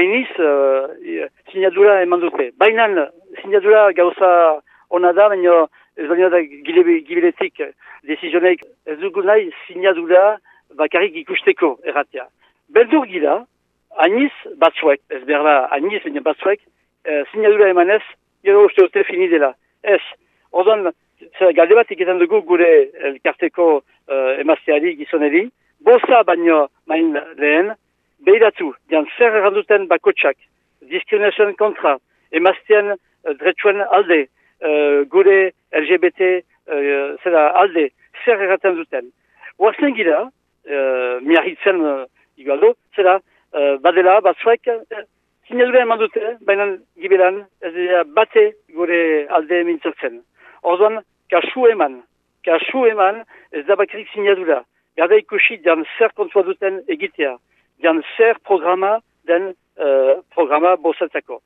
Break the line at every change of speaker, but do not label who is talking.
hainiz, uh, sinadura eman dute. Baina, sinadura gauza ona da, baina ez baina da gibiletik desizioneik ez dugu nahi sinadura bakarrik ikusteko erratea. Beldur gila, hainiz batzuek, ez berda hainiz baina batzuek, uh, sinadura emanez, gero uste dute fini dela. Ez, ordan, galde bat iketan dugu gure elkarteko uh, emazteari gizoneri, bosa baino main lehen, behiratu, dian zer erranduten bakotsak, diskriminazioen kontra, emaztean uh, dretsuen alde, uh, gure LGBT uh, zera alde, zer erraten duten. Oazen gira, uh, miarritzen uh, igualdo, zera, uh, badela, batzuek, uh, zinedura eman dute, baina gibelan, ez dira bate gure alde mintzatzen. Orduan, kasu eman, kasu eman, ez da bakrik zinedura. Gada ikusi, dian zer kontua duten egitea. Dian zer programa den uh, programa bosatzako.